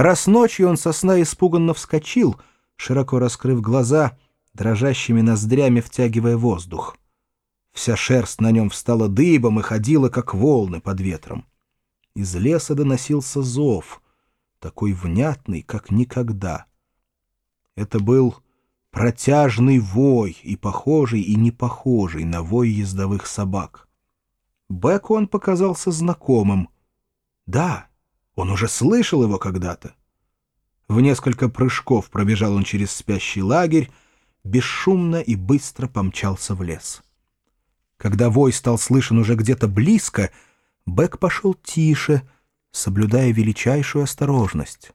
Раз ночью он со сна испуганно вскочил, широко раскрыв глаза, дрожащими ноздрями втягивая воздух. Вся шерсть на нем встала дыбом и ходила, как волны под ветром. Из леса доносился зов, такой внятный, как никогда. Это был протяжный вой, и похожий, и не похожий на вой ездовых собак. Беку он показался знакомым. Да, он уже слышал его когда-то. В несколько прыжков пробежал он через спящий лагерь, бесшумно и быстро помчался в лес. Когда вой стал слышен уже где-то близко, Бек пошел тише, соблюдая величайшую осторожность.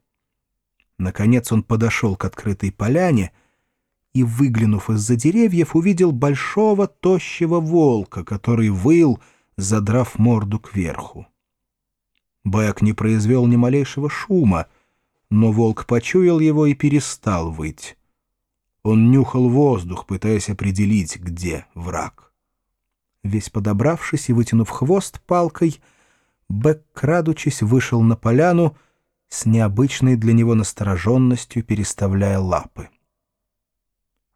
Наконец он подошел к открытой поляне и, выглянув из-за деревьев, увидел большого тощего волка, который выл, задрав морду кверху. Бэк не произвел ни малейшего шума, но волк почуял его и перестал выть. Он нюхал воздух, пытаясь определить, где враг. Весь подобравшись и вытянув хвост палкой, Бэк, крадучись, вышел на поляну с необычной для него настороженностью, переставляя лапы.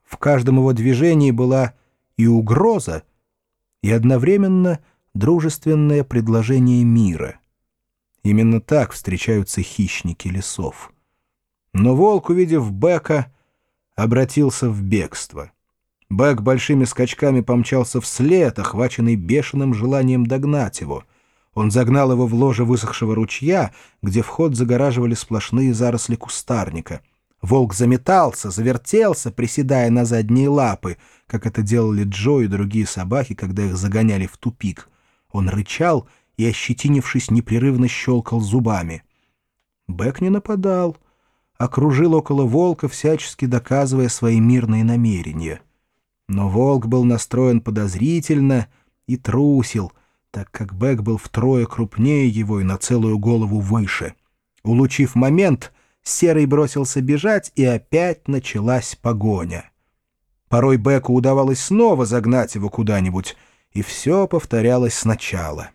В каждом его движении была и угроза, и одновременно дружественное предложение мира — Именно так встречаются хищники лесов. Но волк, увидев Бека, обратился в бегство. Бек большими скачками помчался вслед, охваченный бешеным желанием догнать его. Он загнал его в ложе высохшего ручья, где вход загораживали сплошные заросли кустарника. Волк заметался, завертелся, приседая на задние лапы, как это делали Джо и другие собаки, когда их загоняли в тупик. Он рычал и, ощетинившись, непрерывно щелкал зубами. Бэк не нападал, окружил около волка, всячески доказывая свои мирные намерения. Но волк был настроен подозрительно и трусил, так как Бэк был втрое крупнее его и на целую голову выше. Улучив момент, Серый бросился бежать, и опять началась погоня. Порой Беку удавалось снова загнать его куда-нибудь, и все повторялось сначала.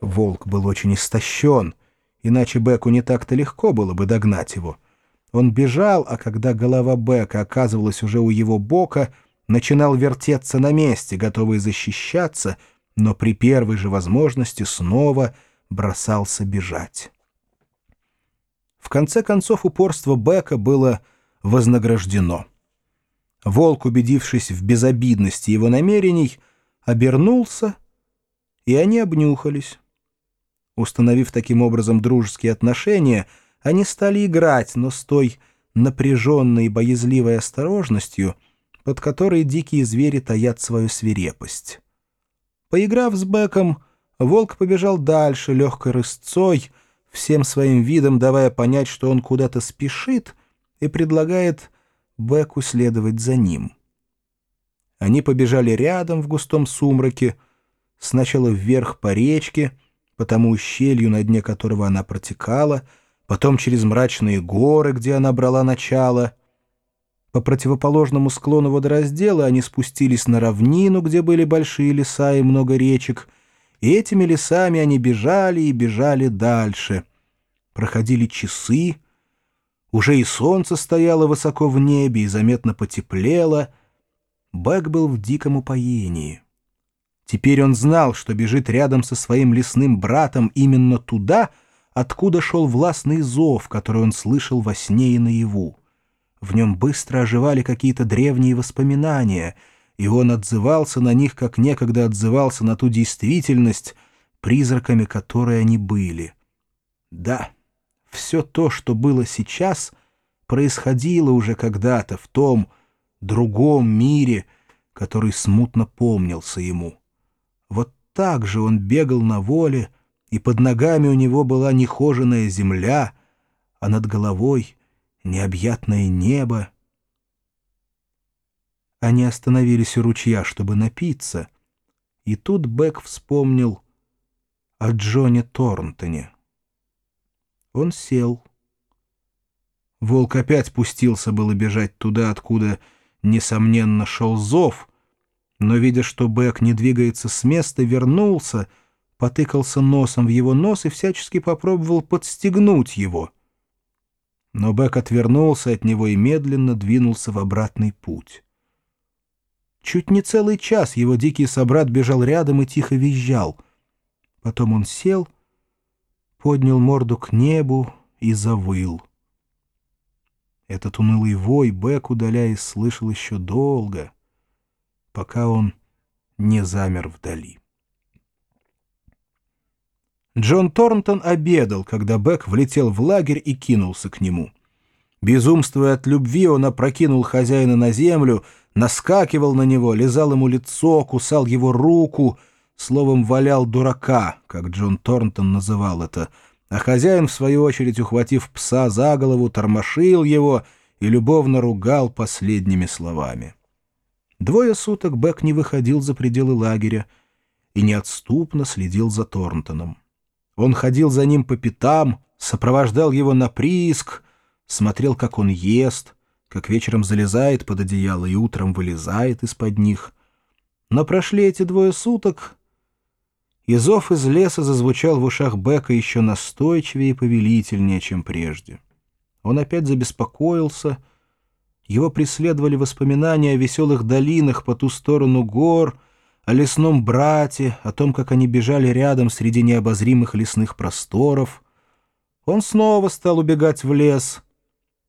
Волк был очень истощен, иначе Беку не так-то легко было бы догнать его. Он бежал, а когда голова Бека оказывалась уже у его бока, начинал вертеться на месте, готовый защищаться, но при первой же возможности снова бросался бежать. В конце концов упорство Бека было вознаграждено. Волк, убедившись в безобидности его намерений, обернулся, и они обнюхались. Установив таким образом дружеские отношения, они стали играть, но с той напряженной и боязливой осторожностью, под которой дикие звери таят свою свирепость. Поиграв с Беком, волк побежал дальше легкой рысцой, всем своим видом давая понять, что он куда-то спешит, и предлагает Беку следовать за ним. Они побежали рядом в густом сумраке, сначала вверх по речке — по тому ущелью, на дне которого она протекала, потом через мрачные горы, где она брала начало. По противоположному склону водораздела они спустились на равнину, где были большие леса и много речек, и этими лесами они бежали и бежали дальше. Проходили часы, уже и солнце стояло высоко в небе и заметно потеплело. Бэк был в диком упоении. Теперь он знал, что бежит рядом со своим лесным братом именно туда, откуда шел властный зов, который он слышал во сне и наяву. В нем быстро оживали какие-то древние воспоминания, и он отзывался на них, как некогда отзывался на ту действительность, призраками которой они были. Да, все то, что было сейчас, происходило уже когда-то в том другом мире, который смутно помнился ему. Вот так же он бегал на воле, и под ногами у него была нехоженная земля, а над головой необъятное небо. Они остановились у ручья, чтобы напиться, и тут Бек вспомнил о Джоне Торнтоне. Он сел. Волк опять пустился было бежать туда, откуда, несомненно, шел зов — но, видя, что Бэк не двигается с места, вернулся, потыкался носом в его нос и всячески попробовал подстегнуть его. Но Бек отвернулся от него и медленно двинулся в обратный путь. Чуть не целый час его дикий собрат бежал рядом и тихо визжал. Потом он сел, поднял морду к небу и завыл. Этот унылый вой Бек, удаляясь, слышал еще долго, пока он не замер вдали. Джон Торнтон обедал, когда Бек влетел в лагерь и кинулся к нему. Безумствуя от любви, он опрокинул хозяина на землю, наскакивал на него, лизал ему лицо, кусал его руку, словом, валял дурака, как Джон Торнтон называл это, а хозяин, в свою очередь, ухватив пса за голову, тормошил его и любовно ругал последними словами. Двое суток Бек не выходил за пределы лагеря и неотступно следил за Торнтоном. Он ходил за ним по пятам, сопровождал его на прииск, смотрел, как он ест, как вечером залезает под одеяло и утром вылезает из-под них. Но прошли эти двое суток, и зов из леса зазвучал в ушах Бека еще настойчивее и повелительнее, чем прежде. Он опять забеспокоился, его преследовали воспоминания о веселых долинах по ту сторону гор — о лесном брате, о том, как они бежали рядом среди необозримых лесных просторов. Он снова стал убегать в лес,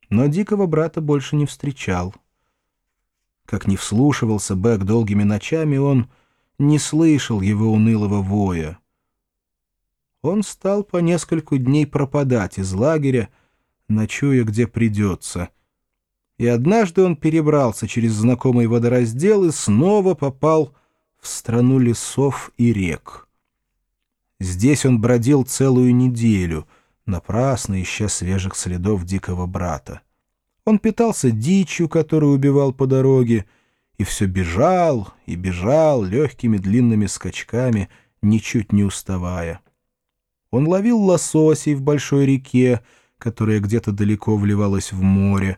но дикого брата больше не встречал. Как не вслушивался Бэк долгими ночами, он не слышал его унылого воя. Он стал по нескольку дней пропадать из лагеря, ночуя где придется. И однажды он перебрался через знакомый водораздел и снова попал в страну лесов и рек. Здесь он бродил целую неделю, напрасно ища свежих следов дикого брата. Он питался дичью, которую убивал по дороге, и все бежал и бежал легкими длинными скачками, ничуть не уставая. Он ловил лососей в большой реке, которая где-то далеко вливалась в море,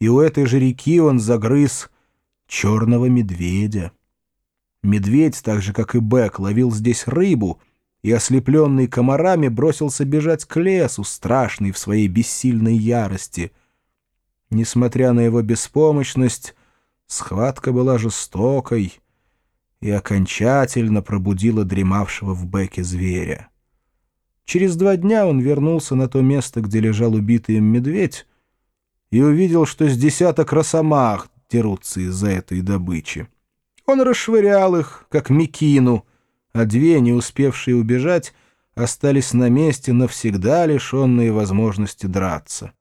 и у этой же реки он загрыз черного медведя. Медведь, так же, как и Бэк, ловил здесь рыбу и, ослепленный комарами, бросился бежать к лесу, страшный в своей бессильной ярости. Несмотря на его беспомощность, схватка была жестокой и окончательно пробудила дремавшего в Бэке зверя. Через два дня он вернулся на то место, где лежал убитый им медведь, и увидел, что с десяток росомах дерутся из-за этой добычи. Он расшвырял их, как мекину, а две, не успевшие убежать, остались на месте навсегда лишенные возможности драться.